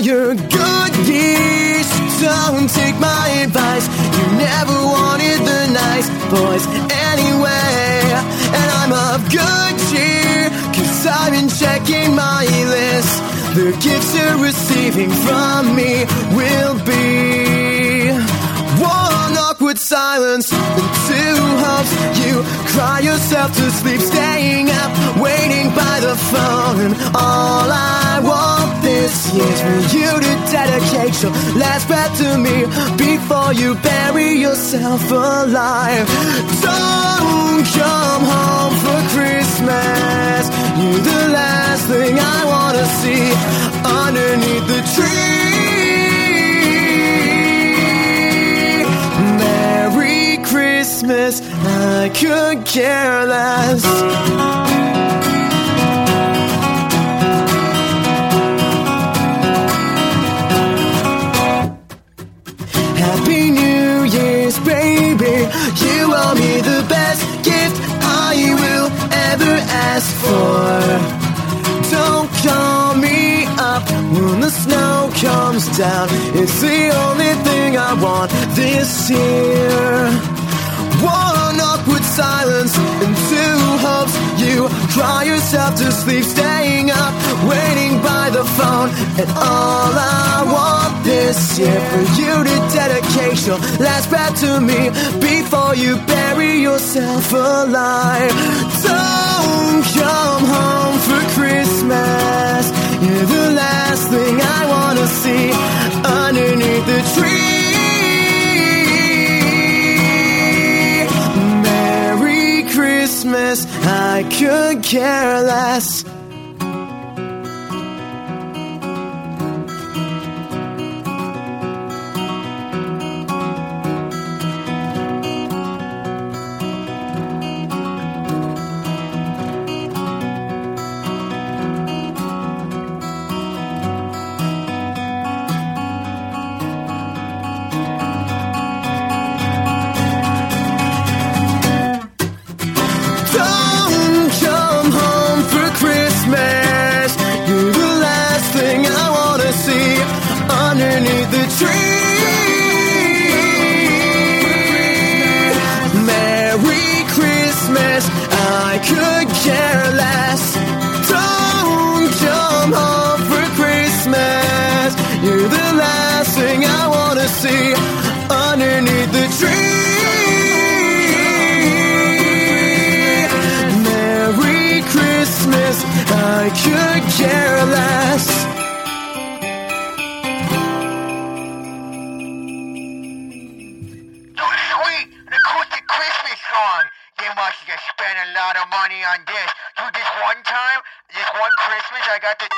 your good years. Don't take my advice. You never wanted the nice boys anyway. And I'm of good cheer, cause I've been checking my list. The gifts you're receiving from me will be one awkward silence and two hopes. You cry yourself to sleep, staying up, waiting by the phone. And all I this year's for you to dedicate your last breath to me before you bury yourself alive. Don't come home for Christmas. You're the last thing I wanna see underneath the tree. Merry Christmas, I could care less. You owe me the best gift I will ever ask for. Don't call me up when the snow comes down. It's the only thing I want this year. One awkward silence and two hopes. You cry yourself to sleep, staying up, waiting by the phone. And all I this year for you to dedicate your last breath to me before you bury yourself alive. Don't come home for Christmas. You're the last thing I wanna see underneath the tree. Merry Christmas, I could care less. Underneath the tree. Merry Christmas, I could care less. Don't come home for Christmas. You're the last thing I wanna see underneath the tree. Merry Christmas, I could care spent a lot of money on this. So this one time, this one Christmas, I got the